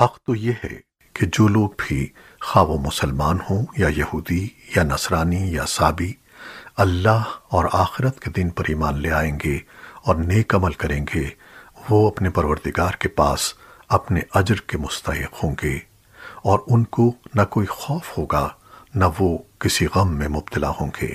حق تو یہ ہے کہ جو لوگ بھی خواہ وہ مسلمان ہوں یا یہودی یا نصرانی یا سابی اللہ اور آخرت کے دن پر ایمان لے آئیں گے اور نیک عمل کریں گے، وہ اپنے پروردگار کے پاس اپنے اجر کے مستحق ہوں گے اور ان کو نہ کوئی خوف ہوگا، نہ وہ کسی غم میں مبتلا ہوں گے۔